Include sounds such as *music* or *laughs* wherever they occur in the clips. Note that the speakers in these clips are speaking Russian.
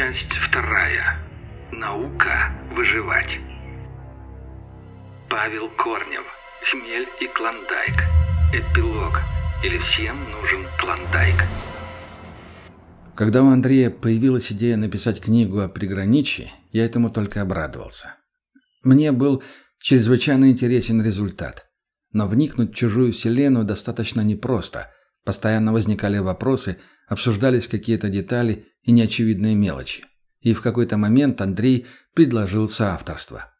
Часть вторая. Наука выживать. Павел Корнев. Хмель и Клондайк. Эпилог. Или всем нужен Клондайк. Когда у Андрея появилась идея написать книгу о приграничье, я этому только обрадовался. Мне был чрезвычайно интересен результат. Но вникнуть в чужую вселенную достаточно непросто. Постоянно возникали вопросы, обсуждались какие-то детали и неочевидные мелочи. И в какой-то момент Андрей предложил соавторство.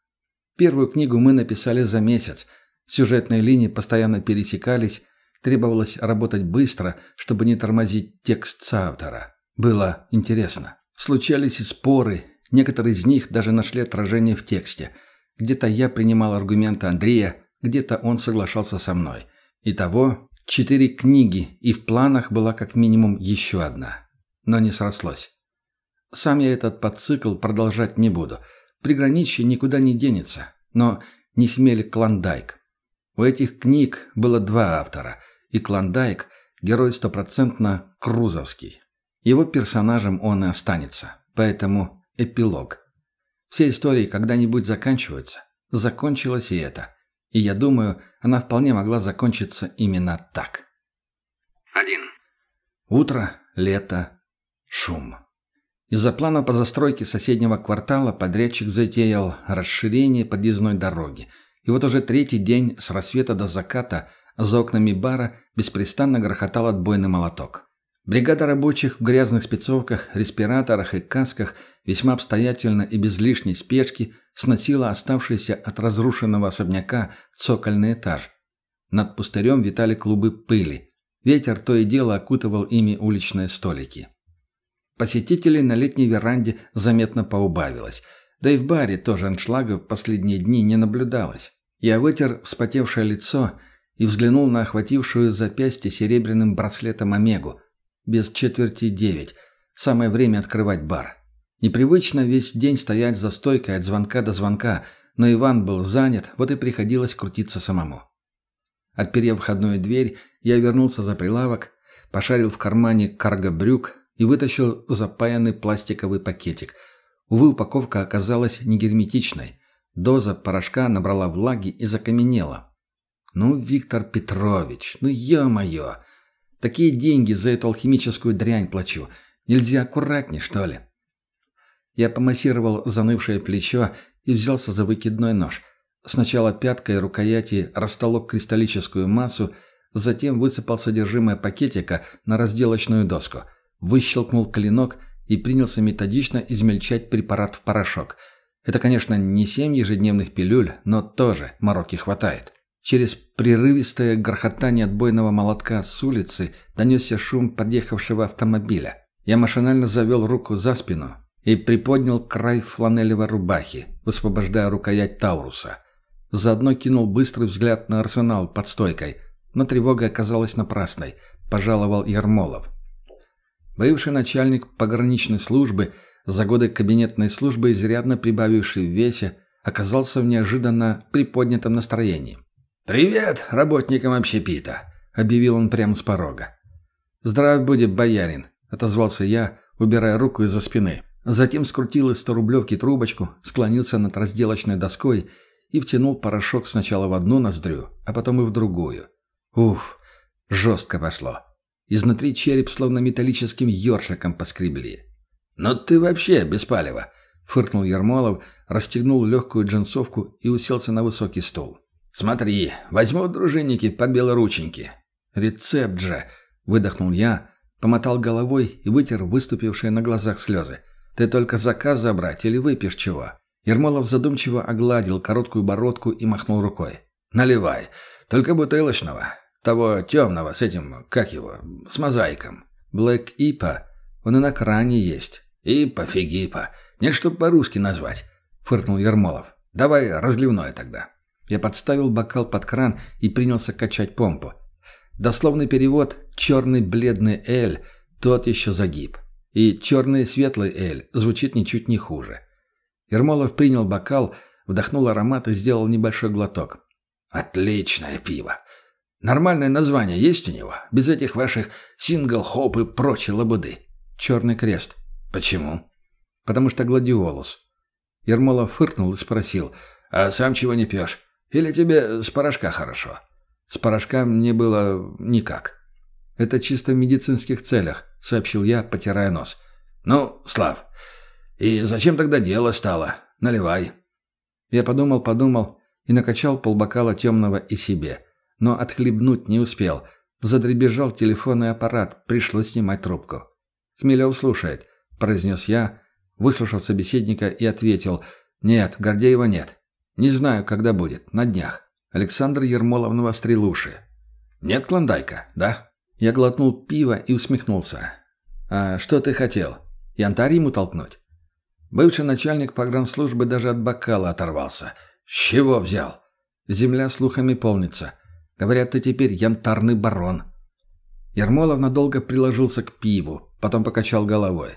Первую книгу мы написали за месяц. Сюжетные линии постоянно пересекались, требовалось работать быстро, чтобы не тормозить текст соавтора. Было интересно. Случались и споры, некоторые из них даже нашли отражение в тексте. Где-то я принимал аргументы Андрея, где-то он соглашался со мной. Итого четыре книги, и в планах была как минимум еще одна. Но не срослось. Сам я этот подцикл продолжать не буду. Приграничье никуда не денется. Но не хмели Клондайк. У этих книг было два автора, и Клондайк – герой стопроцентно крузовский. Его персонажем он и останется, поэтому эпилог. Все истории когда-нибудь заканчиваются. Закончилось и это. И я думаю, она вполне могла закончиться именно так. 1. Утро, лето, шум. Из-за плана по застройке соседнего квартала подрядчик затеял расширение подъездной дороги. И вот уже третий день с рассвета до заката за окнами бара беспрестанно грохотал отбойный молоток. Бригада рабочих в грязных спецовках, респираторах и касках весьма обстоятельно и без лишней спешки сносила оставшийся от разрушенного особняка цокольный этаж. Над пустырем витали клубы пыли. Ветер то и дело окутывал ими уличные столики. Посетителей на летней веранде заметно поубавилось. Да и в баре тоже аншлага в последние дни не наблюдалось. Я вытер вспотевшее лицо и взглянул на охватившую запястье серебряным браслетом Омегу. Без четверти девять. Самое время открывать бар. Непривычно весь день стоять за стойкой от звонка до звонка, но Иван был занят, вот и приходилось крутиться самому. Отперев входную дверь, я вернулся за прилавок, пошарил в кармане карго-брюк, и вытащил запаянный пластиковый пакетик. Увы, упаковка оказалась не герметичной. Доза порошка набрала влаги и закаменела. «Ну, Виктор Петрович, ну ё-моё! Такие деньги за эту алхимическую дрянь плачу. Нельзя аккуратней, что ли?» Я помассировал занывшее плечо и взялся за выкидной нож. Сначала пяткой рукояти растолок кристаллическую массу, затем высыпал содержимое пакетика на разделочную доску – выщелкнул клинок и принялся методично измельчать препарат в порошок. Это, конечно, не семь ежедневных пилюль, но тоже мороки хватает. Через прерывистое грохотание отбойного молотка с улицы донесся шум подъехавшего автомобиля. Я машинально завел руку за спину и приподнял край фланелевой рубахи, высвобождая рукоять Тауруса. Заодно кинул быстрый взгляд на арсенал под стойкой, но тревога оказалась напрасной, пожаловал Ермолов. Бывший начальник пограничной службы, за годы кабинетной службы изрядно прибавивший в весе, оказался в неожиданно приподнятом настроении. «Привет работникам общепита!» — объявил он прямо с порога. «Здравия будет, боярин!» — отозвался я, убирая руку из-за спины. Затем скрутил из 100-рублевки трубочку, склонился над разделочной доской и втянул порошок сначала в одну ноздрю, а потом и в другую. Уф, жестко пошло. Изнутри череп словно металлическим ёршиком поскребли. «Ну ты вообще без палева!» — фыркнул Ермолов, расстегнул легкую джинсовку и уселся на высокий стул. «Смотри, возьму дружинники под белорученьки». «Рецепт же!» — выдохнул я, помотал головой и вытер выступившие на глазах слезы. «Ты только заказ забрать или выпьешь чего?» Ермолов задумчиво огладил короткую бородку и махнул рукой. «Наливай, только бутылочного. Того темного с этим, как его, с мозаиком. Блэк Ипа. Он и на кране есть. Ипа, фигипа. Нет, чтоб по-русски назвать. Фыркнул Ермолов. Давай разливное тогда. Я подставил бокал под кран и принялся качать помпу. Дословный перевод «черный бледный эль» – тот еще загиб. И «черный светлый эль» звучит ничуть не хуже. Ермолов принял бокал, вдохнул аромат и сделал небольшой глоток. «Отличное пиво! Нормальное название есть у него? Без этих ваших сингл-хоп и прочей лабуды. Черный крест. Почему? потому что гладиолус. Ермолов фыркнул и спросил, «А сам чего не пьешь? Или тебе с порошка хорошо?» «С порошка мне было никак». «Это чисто в медицинских целях», — сообщил я, потирая нос. «Ну, Слав, и зачем тогда дело стало? Наливай». Я подумал-подумал и накачал полбокала темного и себе, но отхлебнуть не успел. Задребежал телефонный аппарат, пришлось снимать трубку. «Хмелев слушает», — произнес я, выслушав собеседника и ответил, «Нет, Гордеева нет. Не знаю, когда будет, на днях. Александр Ермолов Новострелуши». «Нет Клондайка, да?» Я глотнул пиво и усмехнулся. «А что ты хотел? Янтарь ему толкнуть?» Бывший начальник погранслужбы даже от бокала оторвался. «С чего взял?» «Земля слухами полнится. Говорят, ты теперь янтарный барон». Ермолов надолго приложился к пиву, потом покачал головой.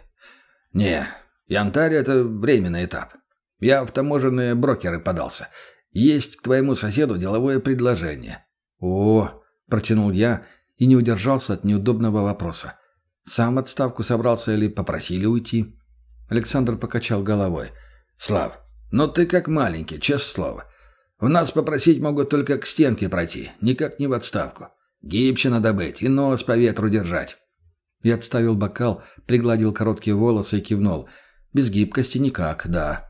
«Не, янтарь — это временный этап. Я в таможенные брокеры подался. Есть к твоему соседу деловое предложение». «О!» — протянул я и не удержался от неудобного вопроса. «Сам отставку собрался или попросили уйти?» Александр покачал головой. «Слав, ну ты как маленький, честное слово. У нас попросить могут только к стенке пройти, никак не в отставку. Гибче надо быть и нос по ветру держать». Я отставил бокал, пригладил короткие волосы и кивнул. «Без гибкости никак, да».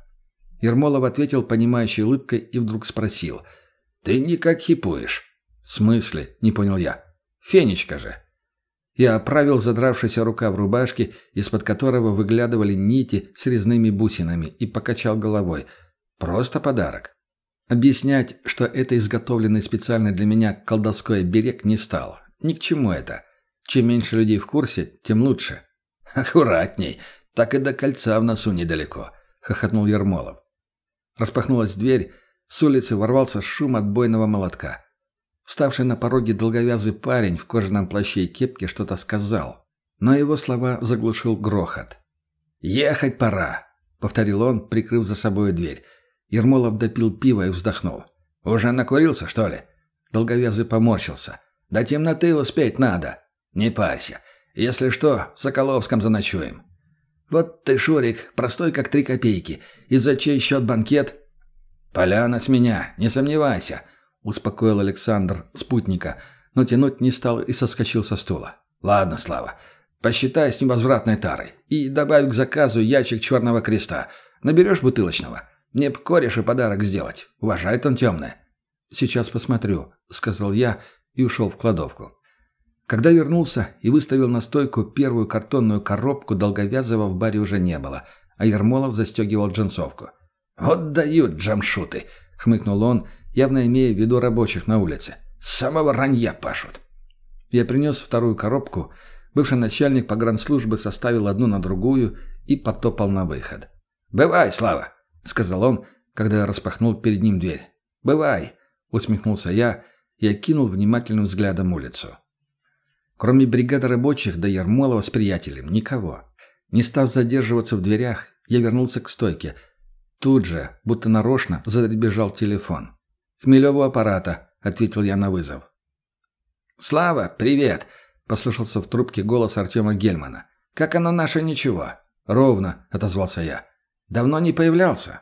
Ермолов ответил понимающей улыбкой и вдруг спросил. «Ты никак хипуешь». «В смысле?» — не понял я. «Фенечка же». Я оправил задравшийся рукав рубашки, из-под которого выглядывали нити с резными бусинами, и покачал головой. «Просто подарок». Объяснять, что это изготовленный специально для меня колдовской оберег, не стал. Ни к чему это. Чем меньше людей в курсе, тем лучше. *laughs* «Аккуратней, так и до кольца в носу недалеко», — хохотнул Ермолов. Распахнулась дверь, с улицы ворвался шум отбойного молотка. Вставший на пороге долговязый парень в кожаном плаще и кепке что-то сказал, но его слова заглушил грохот. «Ехать пора», — повторил он, прикрыв за собой дверь. Ермолов допил пиво и вздохнул. «Уже накурился, что ли?» Долговязый поморщился. «До темноты успеть надо. Не парься. Если что, в Соколовском заночуем». «Вот ты, Шурик, простой как три копейки. И за чей счет банкет?» «Поляна с меня, не сомневайся», — успокоил Александр спутника, но тянуть не стал и соскочил со стула. «Ладно, Слава, посчитай с невозвратной тарой и добавь к заказу ящик черного креста. Наберешь бутылочного. Мне б корешу подарок сделать. Уважает он темное». «Сейчас посмотрю», — сказал я и ушел в кладовку. Когда вернулся и выставил на стойку первую картонную коробку, долговязого в баре уже не было, а Ермолов застегивал джинсовку. «Вот дают джамшуты!» — хмыкнул он явно имея в виду рабочих на улице. «С самого ранья пашут». Я принес вторую коробку. Бывший начальник погранслужбы составил одну на другую и потопал на выход. «Бывай, Слава!» — сказал он, когда я распахнул перед ним дверь. «Бывай!» — усмехнулся я и окинул внимательным взглядом улицу. Кроме бригады рабочих да Ермолова с приятелем, никого. Не став задерживаться в дверях, я вернулся к стойке. Тут же, будто нарочно, задребежал телефон. «Хмелеву аппарата», — ответил я на вызов. «Слава, привет!» — послышался в трубке голос Артема Гельмана. «Как оно наше ничего?» «Ровно», — отозвался я. «Давно не появлялся?»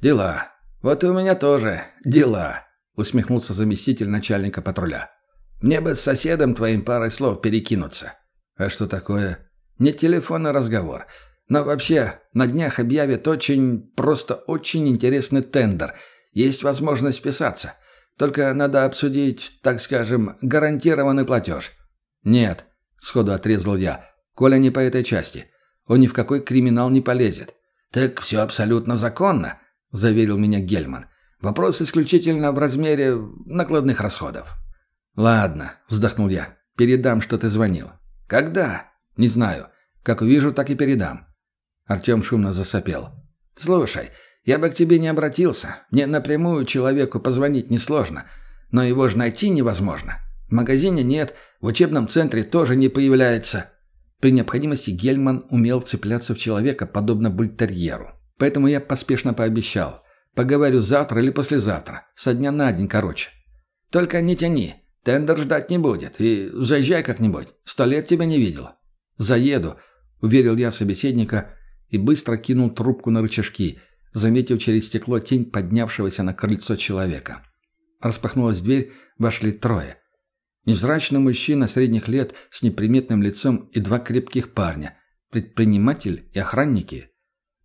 «Дела. Вот и у меня тоже дела», — усмехнулся заместитель начальника патруля. «Мне бы с соседом твоим парой слов перекинуться». «А что такое?» «Не телефонный разговор. Но вообще, на днях объявят очень, просто очень интересный тендер — есть возможность вписаться. Только надо обсудить, так скажем, гарантированный платеж». «Нет», — сходу отрезал я. «Коля не по этой части. Он ни в какой криминал не полезет». «Так все абсолютно законно», — заверил меня Гельман. «Вопрос исключительно в размере накладных расходов». «Ладно», — вздохнул я. «Передам, что ты звонил». «Когда?» «Не знаю. Как увижу, так и передам». Артем шумно засопел. «Слушай, я бы к тебе не обратился. Мне напрямую человеку позвонить несложно. Но его же найти невозможно. В магазине нет, в учебном центре тоже не появляется. При необходимости Гельман умел цепляться в человека, подобно бультерьеру. Поэтому я поспешно пообещал. Поговорю завтра или послезавтра. Со дня на день, короче. Только не тяни. Тендер ждать не будет. И заезжай как-нибудь. Сто лет тебя не видел. Заеду, уверил я собеседника и быстро кинул трубку на рычажки, заметив через стекло тень поднявшегося на крыльцо человека. Распахнулась дверь, вошли трое. Невзрачный мужчина средних лет с неприметным лицом и два крепких парня. Предприниматель и охранники.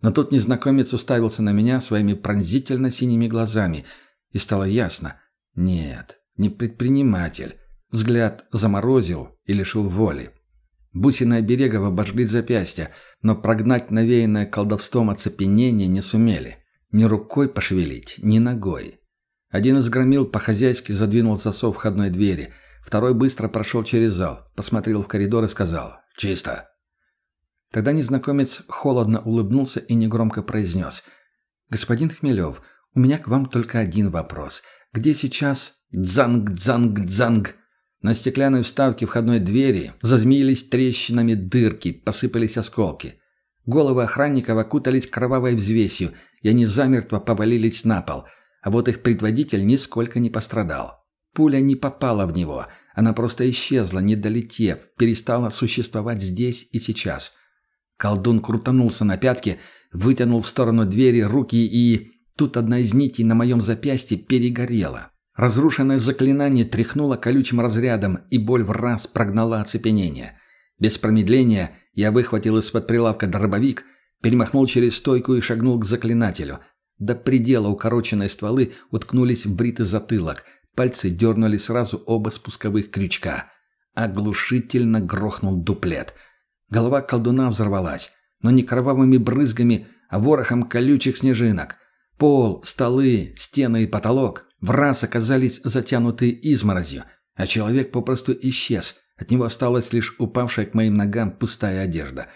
Но тут незнакомец уставился на меня своими пронзительно синими глазами, и стало ясно. Нет, не предприниматель. Взгляд заморозил и лишил воли. Бусины оберегов обожгли запястья, но прогнать навеянное колдовством оцепенение не сумели. Ни рукой пошевелить, ни ногой. Один из громил по-хозяйски задвинул засов входной двери, второй быстро прошел через зал, посмотрел в коридор и сказал «Чисто». Тогда незнакомец холодно улыбнулся и негромко произнес «Господин Хмелев, у меня к вам только один вопрос. Где сейчас дзанг-дзанг-дзанг?» На стеклянной вставке входной двери зазмеились трещинами дырки, посыпались осколки. Головы охранников окутались кровавой взвесью, и они замертво повалились на пол, а вот их предводитель нисколько не пострадал. Пуля не попала в него, она просто исчезла, не долетев, перестала существовать здесь и сейчас. Колдун крутанулся на пятки, вытянул в сторону двери руки и... Тут одна из нитей на моем запястье перегорела. Разрушенное заклинание тряхнуло колючим разрядом, и боль в раз прогнала оцепенение. Без промедления я выхватил из-под прилавка дробовик, перемахнул через стойку и шагнул к заклинателю. До предела укороченные стволы уткнулись в бритый затылок, пальцы дернули сразу оба спусковых крючка. Оглушительно грохнул дуплет. Голова колдуна взорвалась, но не кровавыми брызгами, а ворохом колючих снежинок. Пол, столы, стены и потолок в раз оказались затянуты изморозью, а человек попросту исчез. От него осталась лишь упавшая к моим ногам пустая одежда.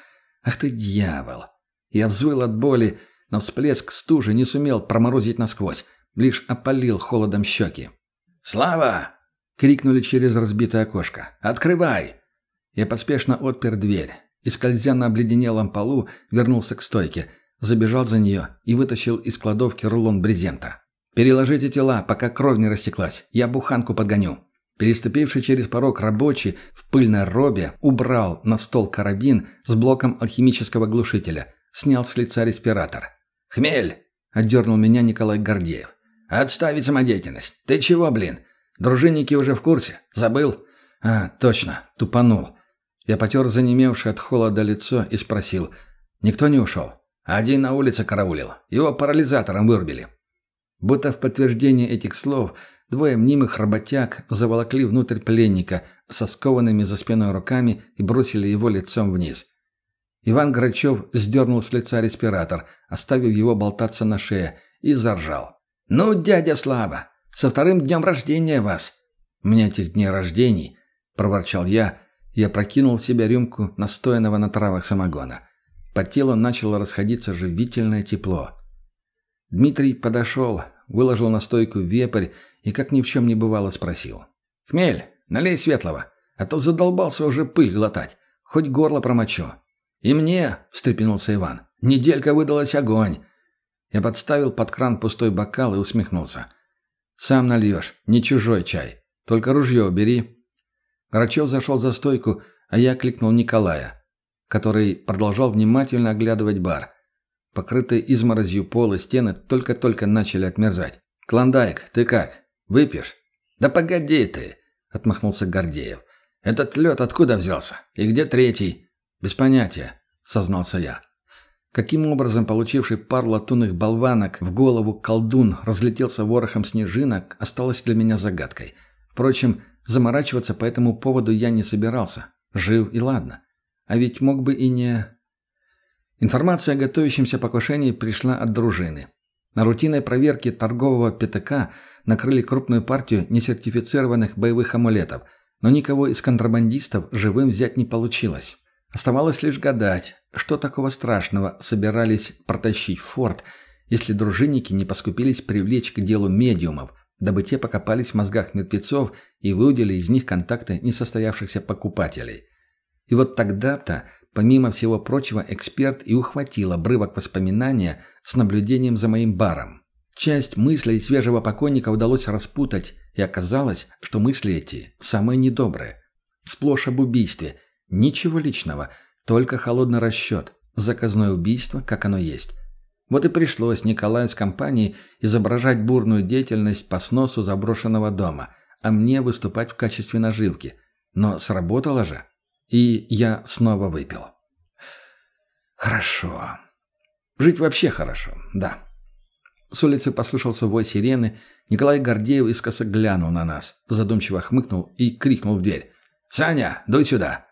Ах ты дьявол! Я взвыл от боли, но всплеск стужи не сумел проморозить насквозь, лишь опалил холодом щеки. «Слава!» — крикнули через разбитое окошко. «Открывай!» Я поспешно отпер дверь и, скользя на обледенелом полу, вернулся к стойке, забежал за нее и вытащил из кладовки рулон брезента. «Переложите тела, пока кровь не растеклась. Я буханку подгоню». Переступивший через порог рабочий в пыльной робе убрал на стол карабин с блоком алхимического глушителя. Снял с лица респиратор. «Хмель!» — отдернул меня Николай Гордеев. «Отставить самодеятельность. Ты чего, блин? Дружинники уже в курсе. Забыл?» «А, точно. Тупанул». Я потер занемевшее от холода лицо и спросил. «Никто не ушел?» «Один на улице караулил. Его парализатором вырубили». Будто в подтверждение этих слов двое мнимых работяг заволокли внутрь пленника со скованными за спиной руками и бросили его лицом вниз. Иван Грачев сдернул с лица респиратор, оставив его болтаться на шее, и заржал. «Ну, дядя Слава, со вторым днем рождения вас!» «У меня этих дней рождений!» – проворчал я и опрокинул в себя рюмку настоянного на травах самогона. По телу начало расходиться живительное тепло. Дмитрий подошел, выложил на стойку вепрь и, как ни в чем не бывало, спросил. «Хмель, налей светлого, а то задолбался уже пыль глотать. Хоть горло промочу». «И мне», — встрепенулся Иван, — «неделька выдалась огонь». Я подставил под кран пустой бокал и усмехнулся. «Сам нальешь, не чужой чай. Только ружье убери». Грачев зашел за стойку, а я кликнул Николая, который продолжал внимательно оглядывать бар. Покрытые изморозью пол и стены только-только начали отмерзать. «Клондайк, ты как? Выпьешь?» «Да погоди ты!» — отмахнулся Гордеев. «Этот лед откуда взялся? И где третий?» «Без понятия», — сознался я. Каким образом получивший пару латунных болванок в голову колдун разлетелся ворохом снежинок, осталось для меня загадкой. Впрочем, заморачиваться по этому поводу я не собирался. Жив и ладно. А ведь мог бы и не... Информация о готовящемся покушении пришла от дружины. На рутинной проверке торгового ПТК накрыли крупную партию несертифицированных боевых амулетов, но никого из контрабандистов живым взять не получилось. Оставалось лишь гадать, что такого страшного собирались протащить в форт, если дружинники не поскупились привлечь к делу медиумов, дабы те покопались в мозгах мертвецов и выудили из них контакты несостоявшихся покупателей. И вот тогда-то Помимо всего прочего, эксперт и ухватил обрывок воспоминания с наблюдением за моим баром. Часть мыслей свежего покойника удалось распутать, и оказалось, что мысли эти самые недобрые. Сплошь об убийстве. Ничего личного, только холодный расчет. Заказное убийство, как оно есть. Вот и пришлось Николаю с компанией изображать бурную деятельность по сносу заброшенного дома, а мне выступать в качестве наживки. Но сработало же. И я снова выпил. Хорошо. Жить вообще хорошо, да. С улицы послышался вой сирены. Николай Гордеев искоса глянул на нас, задумчиво хмыкнул и крикнул в дверь. «Саня, дуй сюда!»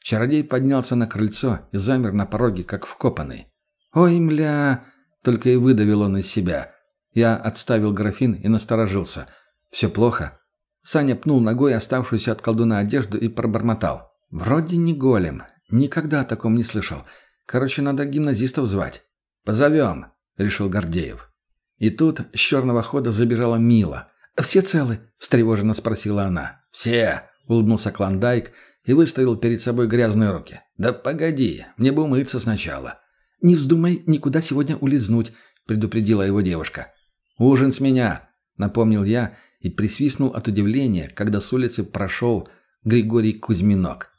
Чародей поднялся на крыльцо и замер на пороге, как вкопанный. «Ой, мля!» — только и выдавил он из себя. Я отставил графин и насторожился. «Все плохо?» Саня пнул ногой оставшуюся от колдуна одежду и пробормотал. «Вроде не голем. Никогда о таком не слышал. Короче, надо гимназистов звать». «Позовем», — решил Гордеев. И тут с черного хода забежала Мила. «Все целы?» — встревоженно спросила она. «Все», — улыбнулся Клондайк и выставил перед собой грязные руки. «Да погоди, мне бы умыться сначала». «Не вздумай никуда сегодня улизнуть», — предупредила его девушка. «Ужин с меня», — напомнил я и присвистнул от удивления, когда с улицы прошел Григорий Кузьминок.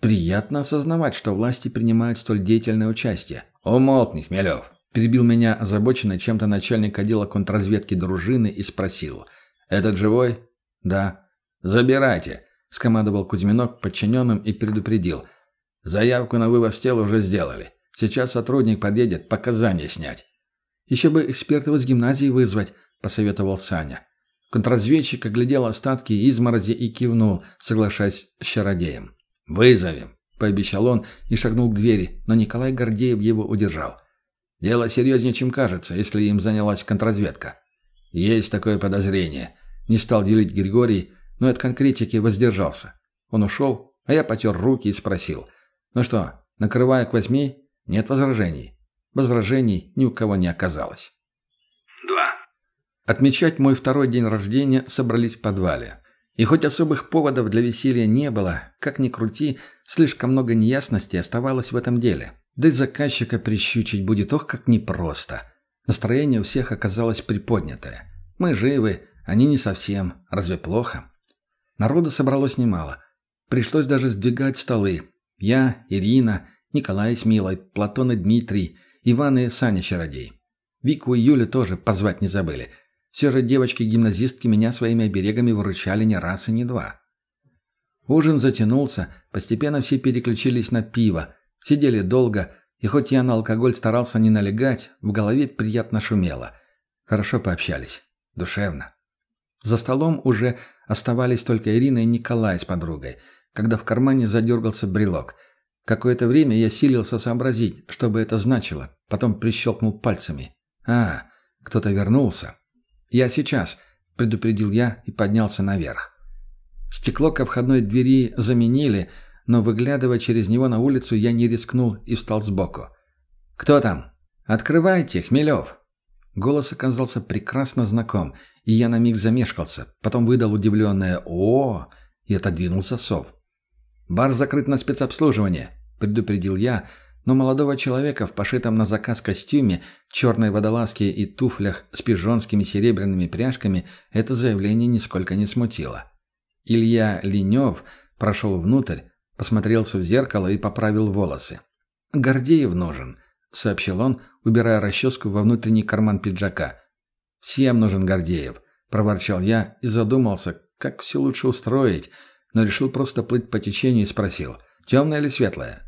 Приятно осознавать, что власти принимают столь деятельное участие. «Умолкни, Хмелев», — перебил меня озабоченный чем-то начальник отдела контрразведки дружины и спросил. «Этот живой?» «Да». «Забирайте», — скомандовал Кузьминок подчиненным и предупредил. «Заявку на вывоз тела уже сделали. Сейчас сотрудник подъедет показания снять». «Еще бы экспертов из гимназии вызвать», — посоветовал Саня. Контрразведчик оглядел остатки изморози и кивнул, соглашаясь с чародеем. «Вызовем», — пообещал он и шагнул к двери, но Николай Гордеев его удержал. «Дело серьезнее, чем кажется, если им занялась контрразведка». «Есть такое подозрение», — не стал делить Григорий, но от конкретики воздержался. Он ушел, а я потер руки и спросил. «Ну что, накрывая к восьми?» «Нет возражений». Возражений ни у кого не оказалось. 2. Отмечать мой второй день рождения собрались в подвале. И хоть особых поводов для веселья не было, как ни крути, слишком много неясностей оставалось в этом деле. Да и заказчика прищучить будет ох как непросто. Настроение у всех оказалось приподнятое. Мы живы, они не совсем. Разве плохо? Народу собралось немало. Пришлось даже сдвигать столы. Я, Ирина, Николай с Милой, Платон и Дмитрий, Иван и Саня Чародей. Вику и Юлю тоже позвать не забыли. Все же девочки-гимназистки меня своими оберегами выручали не раз и не два. Ужин затянулся, постепенно все переключились на пиво, сидели долго, и хоть я на алкоголь старался не налегать, в голове приятно шумело. Хорошо пообщались. Душевно. За столом уже оставались только Ирина и Николай с подругой, когда в кармане задергался брелок. Какое-то время я силился сообразить, что бы это значило, потом прищелкнул пальцами. «А, кто-то вернулся». «Я сейчас», — предупредил я и поднялся наверх. Стекло ко входной двери заменили, но, выглядывая через него на улицу, я не рискнул и встал сбоку. «Кто там?» «Открывайте, Хмелев!» Голос оказался прекрасно знаком, и я на миг замешкался, потом выдал удивленное «О!» и отодвинул засов. «Бар закрыт на спецобслуживание», — предупредил я, но молодого человека в пошитом на заказ костюме, черной водолазке и туфлях с пижонскими серебряными пряжками это заявление нисколько не смутило. Илья Ленев прошел внутрь, посмотрелся в зеркало и поправил волосы. «Гордеев нужен», — сообщил он, убирая расческу во внутренний карман пиджака. «Всем нужен Гордеев», — проворчал я и задумался, как все лучше устроить, но решил просто плыть по течению и спросил, «Темное или светлое?»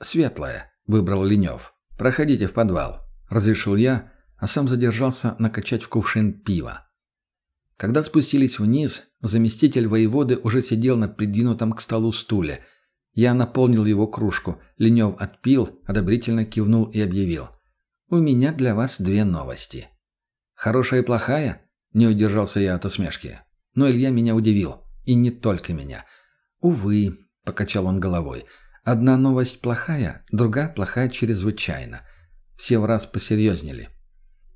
«Светлое», выбрал Ленев. «Проходите в подвал», — разрешил я, а сам задержался накачать в кувшин пива. Когда спустились вниз, заместитель воеводы уже сидел на придвинутом к столу стуле. Я наполнил его кружку. Ленев отпил, одобрительно кивнул и объявил. «У меня для вас две новости». «Хорошая и плохая?» — не удержался я от усмешки. Но Илья меня удивил. И не только меня. «Увы», — покачал он головой, — Одна новость плохая, другая плохая чрезвычайно. Все в раз посерьезнели.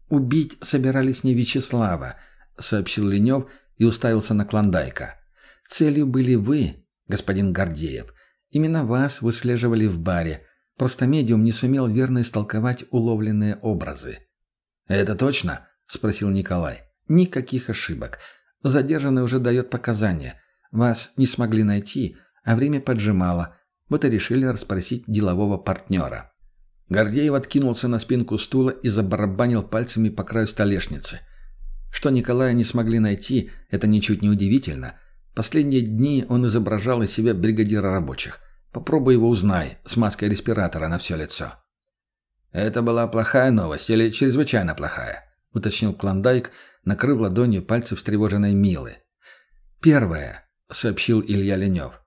«Убить собирались не Вячеслава», — сообщил Ленев и уставился на Клондайка. «Целью были вы, господин Гордеев. Именно вас выслеживали в баре. Просто медиум не сумел верно истолковать уловленные образы». «Это точно?» — спросил Николай. «Никаких ошибок. Задержанный уже дает показания. Вас не смогли найти, а время поджимало. Вот и решили расспросить делового партнера. Гордеев откинулся на спинку стула и забарабанил пальцами по краю столешницы. Что Николая не смогли найти, это ничуть не удивительно. Последние дни он изображал из себя бригадира рабочих. Попробуй его узнай, с маской респиратора на все лицо. «Это была плохая новость или чрезвычайно плохая?» — уточнил Клондайк, накрыв ладонью пальцы встревоженной Милы. «Первое», — сообщил Илья Ленев.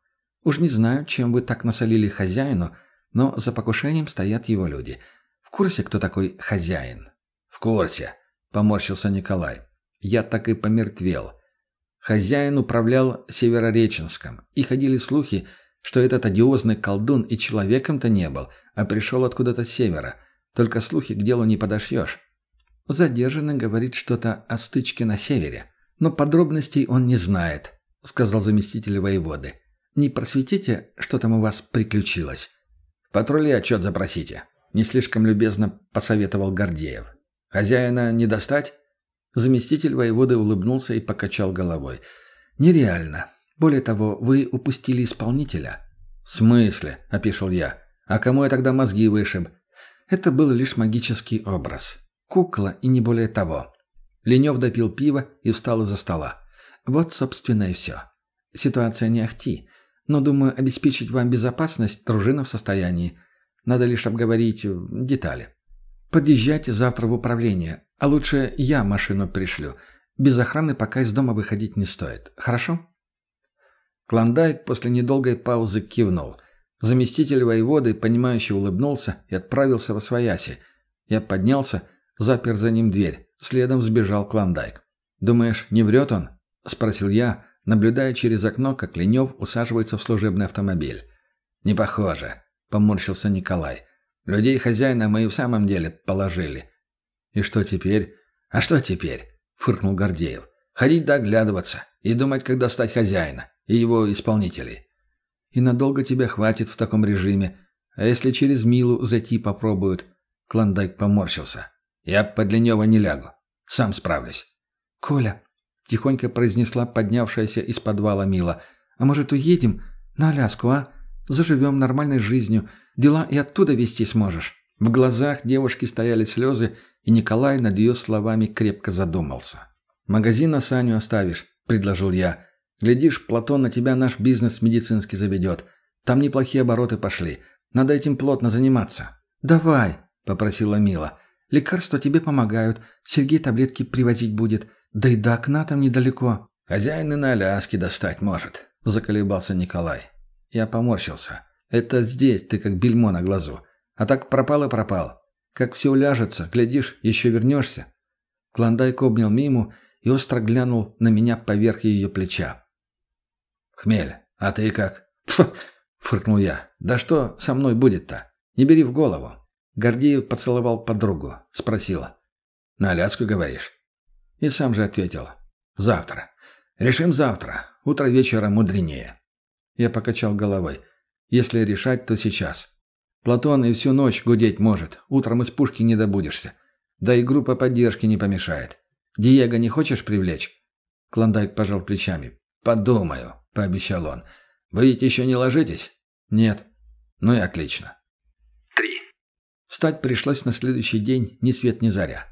«Уж не знаю, чем вы так насолили хозяину, но за покушением стоят его люди. В курсе, кто такой хозяин?» «В курсе», — поморщился Николай. «Я так и помертвел». Хозяин управлял Северореченском, и ходили слухи, что этот одиозный колдун и человеком-то не был, а пришел откуда-то с севера. Только слухи к делу не подошьешь. Задержанный говорит что-то о стычке на севере. Но подробностей он не знает, сказал заместитель воеводы. Не просветите, что там у вас приключилось. В патруле отчет запросите. Не слишком любезно посоветовал Гордеев. Хозяина не достать? Заместитель воеводы улыбнулся и покачал головой. «Нереально. Более того, вы упустили исполнителя». «В смысле?» – опешил я. «А кому я тогда мозги вышиб?» Это был лишь магический образ. Кукла и не более того. Ленев допил пиво и встал из-за стола. Вот, собственно, и все. Ситуация не ахти, но, думаю, обеспечить вам безопасность дружина в состоянии. Надо лишь обговорить э, детали. Подъезжайте завтра в управление, а лучше я машину пришлю. Без охраны пока из дома выходить не стоит. Хорошо? Клондайк после недолгой паузы кивнул. Заместитель воеводы, понимающе улыбнулся и отправился во свояси. Я поднялся, запер за ним дверь. Следом сбежал Клондайк. «Думаешь, не врет он?» – спросил я, наблюдая через окно, как Ленев усаживается в служебный автомобиль. «Не похоже», – поморщился Николай. «Людей хозяина мы и в самом деле положили». «И что теперь?» «А что теперь?» – фыркнул Гордеев. «Ходить да оглядываться и думать, как достать хозяина и его исполнителей». «И надолго тебя хватит в таком режиме. А если через Милу зайти попробуют?» Клондайк поморщился. «Я под Ленева не лягу. Сам справлюсь». «Коля», — тихонько произнесла поднявшаяся из подвала Мила, «а может, уедем на Аляску, а? Заживем нормальной жизнью. Дела и оттуда вести сможешь». В глазах девушки стояли слезы, и Николай над ее словами крепко задумался. «Магазин на Саню оставишь», — предложил я. «Глядишь, Платон на тебя наш бизнес медицинский заведет. Там неплохие обороты пошли. Надо этим плотно заниматься». «Давай», — попросила Мила. Лекарства тебе помогают. Сергей таблетки привозить будет. Да и до окна там недалеко». «Хозяин и на Аляске достать может», — заколебался Николай. Я поморщился. «Это здесь ты как бельмо на глазу. А так пропал и пропал. Как все уляжется, глядишь, еще вернешься». Клондайк обнял Миму и остро глянул на меня поверх ее плеча. «Хмель, а ты как?» «Фу!» — фыркнул я. «Да что со мной будет-то? Не бери в голову. Гордеев поцеловал подругу. Спросила. «На Аляску, говоришь?» И сам же ответил. «Завтра. Решим завтра. Утро вечера мудренее». Я покачал головой. «Если решать, то сейчас. Платон и всю ночь гудеть может. Утром из пушки не добудешься. Да и группа поддержки не помешает. Диего не хочешь привлечь?» Клондайк пожал плечами. «Подумаю», — пообещал он. «Вы ведь еще не ложитесь?» «Нет». «Ну и отлично. Встать пришлось на следующий день ни свет ни заря.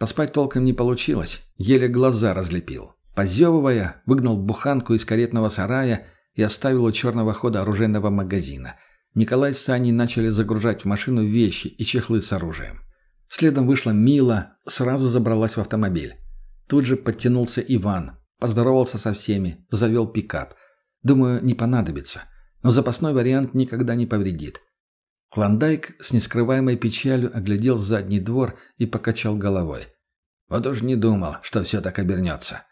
Поспать толком не получилось, еле глаза разлепил. Позевывая, выгнал буханку из каретного сарая и оставил у черного хода оружейного магазина. Николай с Саней начали загружать в машину вещи и чехлы с оружием. Следом вышла Мила, сразу забралась в автомобиль. Тут же подтянулся Иван, поздоровался со всеми, завел пикап. Думаю, не понадобится. Но запасной вариант никогда не повредит. Клондайк с нескрываемой печалью оглядел задний двор и покачал головой. «Вот уж не думал, что все так обернется».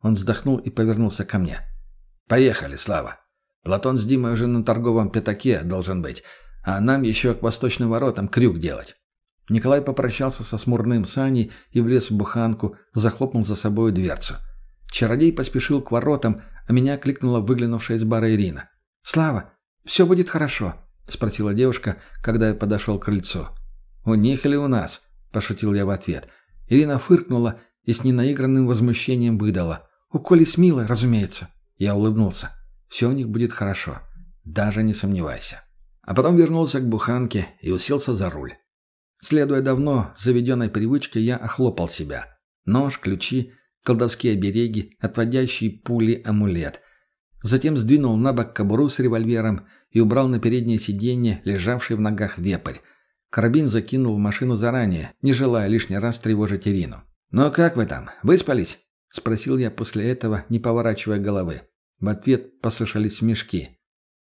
Он вздохнул и повернулся ко мне. «Поехали, Слава. Платон с Димой уже на торговом пятаке должен быть, а нам еще к восточным воротам крюк делать». Николай попрощался со смурным Саней и влез в буханку, захлопнул за собой дверцу. Чародей поспешил к воротам, а меня кликнула выглянувшая из бара Ирина. «Слава, все будет хорошо. — спросила девушка, когда я подошел к крыльцу. «У них или у нас?» — пошутил я в ответ. Ирина фыркнула и с ненаигранным возмущением выдала. «У Коли с Милой, разумеется». Я улыбнулся. «Все у них будет хорошо. Даже не сомневайся». А потом вернулся к буханке и уселся за руль. Следуя давно заведенной привычке, я охлопал себя. Нож, ключи, колдовские обереги, отводящий пули амулет. Затем сдвинул на бок кобуру с револьвером и убрал на переднее сиденье лежавший в ногах вепрь. Карабин закинул в машину заранее, не желая лишний раз тревожить Ирину. «Ну как вы там? Выспались?» — спросил я после этого, не поворачивая головы. В ответ послышались мешки.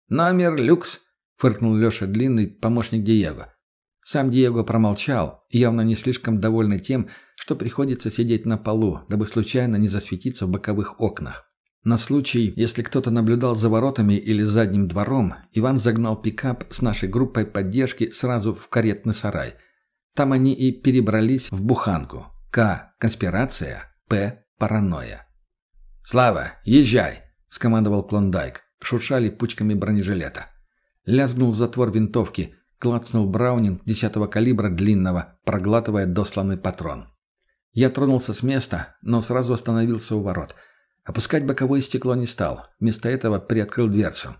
«Номер люкс», — фыркнул Леша Длинный, помощник Диего. Сам Диего промолчал, явно не слишком довольный тем, что приходится сидеть на полу, дабы случайно не засветиться в боковых окнах. На случай, если кто-то наблюдал за воротами или задним двором, Иван загнал пикап с нашей группой поддержки сразу в каретный сарай. Там они и перебрались в буханку. К. Конспирация. П. Паранойя. «Слава, езжай!» – скомандовал Клондайк. Шуршали пучками бронежилета. Лязгнул затвор винтовки, клацнул Браунинг десятого калибра длинного, проглатывая досланный патрон. Я тронулся с места, но сразу остановился у ворот – Опускать боковое стекло не стал. Вместо этого приоткрыл дверцу.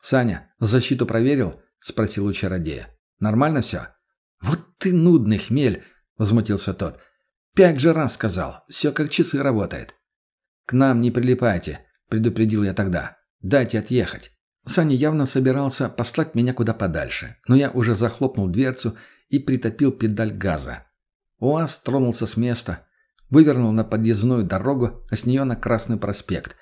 «Саня, защиту проверил?» — спросил у чародея. «Нормально все?» «Вот ты нудный хмель!» — возмутился тот. «Пять же раз сказал. Все как часы работает». «К нам не прилипайте», — предупредил я тогда. «Дайте отъехать». Саня явно собирался послать меня куда подальше, но я уже захлопнул дверцу и притопил педаль газа. УАЗ тронулся с места, вывернул на подъездную дорогу, а с нее на Красный проспект.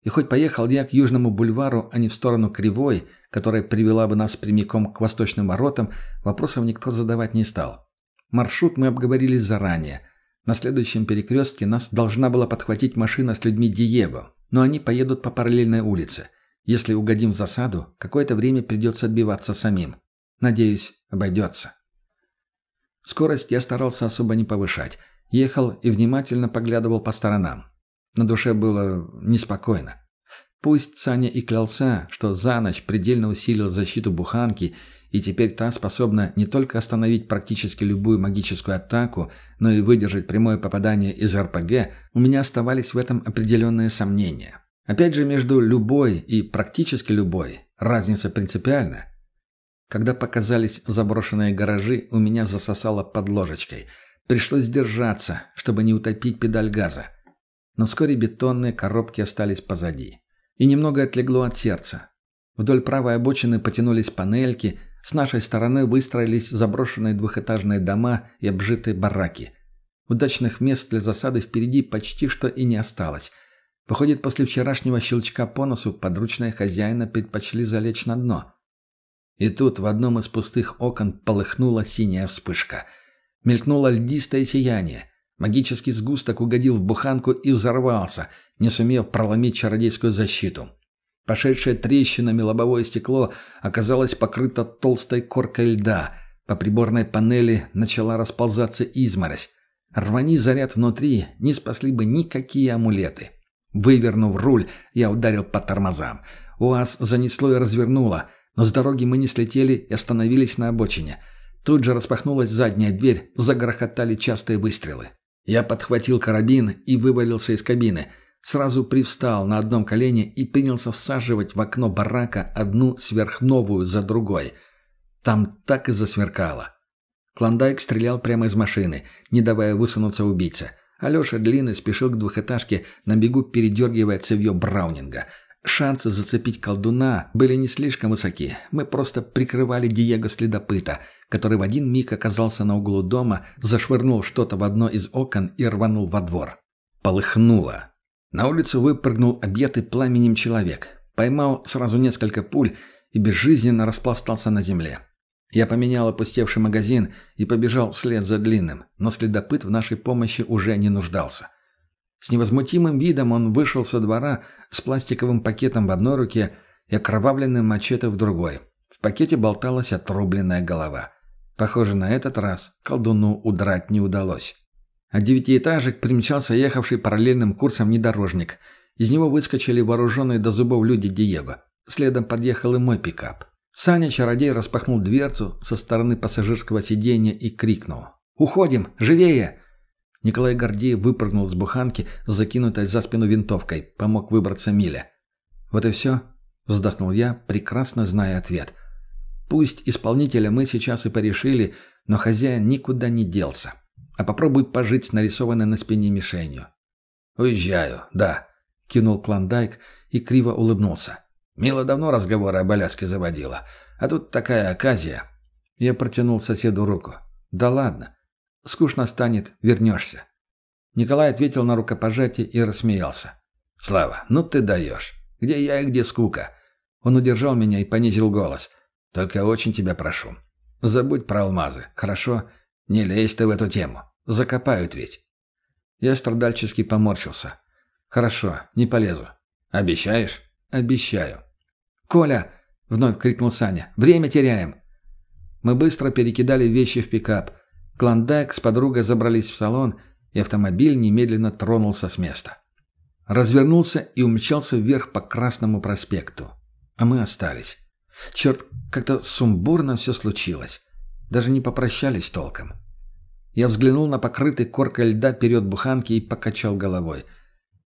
И хоть поехал я к Южному бульвару, а не в сторону Кривой, которая привела бы нас прямиком к Восточным воротам, вопросов никто задавать не стал. Маршрут мы обговорили заранее. На следующем перекрестке нас должна была подхватить машина с людьми Диего, но они поедут по параллельной улице. Если угодим в засаду, какое-то время придется отбиваться самим. Надеюсь, обойдется. Скорость я старался особо не повышать – Ехал и внимательно поглядывал по сторонам. На душе было неспокойно. Пусть Саня и клялся, что за ночь предельно усилил защиту буханки, и теперь та способна не только остановить практически любую магическую атаку, но и выдержать прямое попадание из РПГ, у меня оставались в этом определенные сомнения. Опять же, между любой и практически любой разница принципиальна. Когда показались заброшенные гаражи, у меня засосало под ложечкой – Пришлось держаться, чтобы не утопить педаль газа. Но вскоре бетонные коробки остались позади. И немного отлегло от сердца. Вдоль правой обочины потянулись панельки, с нашей стороны выстроились заброшенные двухэтажные дома и обжитые бараки. Удачных мест для засады впереди почти что и не осталось. Выходит, после вчерашнего щелчка по носу подручные хозяина предпочли залечь на дно. И тут в одном из пустых окон полыхнула синяя вспышка – Мелькнуло льдистое сияние. Магический сгусток угодил в буханку и взорвался, не сумев проломить чародейскую защиту. Пошедшее трещинами лобовое стекло оказалось покрыто толстой коркой льда. По приборной панели начала расползаться изморозь. Рвани заряд внутри, не спасли бы никакие амулеты. Вывернув руль, я ударил по тормозам. УАЗ занесло и развернуло, но с дороги мы не слетели и остановились на обочине – Тут же распахнулась задняя дверь, загрохотали частые выстрелы. Я подхватил карабин и вывалился из кабины. Сразу привстал на одном колене и принялся всаживать в окно барака одну сверхновую за другой. Там так и засверкало. Клондайк стрелял прямо из машины, не давая высунуться убийце. Алеша Длинный спешил к двухэтажке, на бегу передергивая цевье Браунинга – Шансы зацепить колдуна были не слишком высоки. Мы просто прикрывали Диего следопыта, который в один миг оказался на углу дома, зашвырнул что-то в одно из окон и рванул во двор. Полыхнуло. На улицу выпрыгнул объятый пламенем человек. Поймал сразу несколько пуль и безжизненно распластался на земле. Я поменял опустевший магазин и побежал вслед за длинным, но следопыт в нашей помощи уже не нуждался. С невозмутимым видом он вышел со двора с пластиковым пакетом в одной руке и окровавленным мачете в другой. В пакете болталась отрубленная голова. Похоже, на этот раз колдуну удрать не удалось. От девятиэтажек примчался ехавший параллельным курсом внедорожник. Из него выскочили вооруженные до зубов люди Диего. Следом подъехал и мой пикап. Саня-чародей распахнул дверцу со стороны пассажирского сиденья и крикнул. «Уходим! Живее!» Николай Гордеев выпрыгнул с буханки, закинутой за спину винтовкой, помог выбраться Миля. «Вот и все», — вздохнул я, прекрасно зная ответ. «Пусть исполнителя мы сейчас и порешили, но хозяин никуда не делся. А попробуй пожить с нарисованной на спине мишенью. «Уезжаю, да», — кинул Клондайк и криво улыбнулся. «Мила давно разговоры об Аляске заводила, а тут такая оказия». Я протянул соседу руку. «Да ладно. Скучно станет, вернешься». Николай ответил на рукопожатие и рассмеялся. «Слава, ну ты даешь. Где я и где скука?» Он удержал меня и понизил голос. «Только очень тебя прошу. Забудь про алмазы, хорошо? Не лезь ты в эту тему. Закопают ведь». Я страдальчески поморщился. «Хорошо, не полезу. Обещаешь?» «Обещаю». «Коля!» — вновь крикнул Саня. «Время теряем!» Мы быстро перекидали вещи в пикап. Клондайк с подругой забрались в салон, и автомобиль немедленно тронулся с места. Развернулся и умчался вверх по Красному проспекту. А мы остались. Черт, как-то сумбурно все случилось. Даже не попрощались толком. Я взглянул на покрытый коркой льда перед буханки и покачал головой.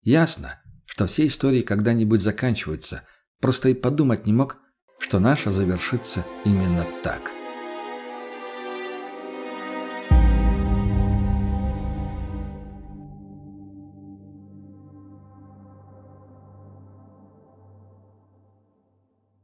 Ясно, что все истории когда-нибудь заканчиваются. Просто и подумать не мог, что наша завершится именно так.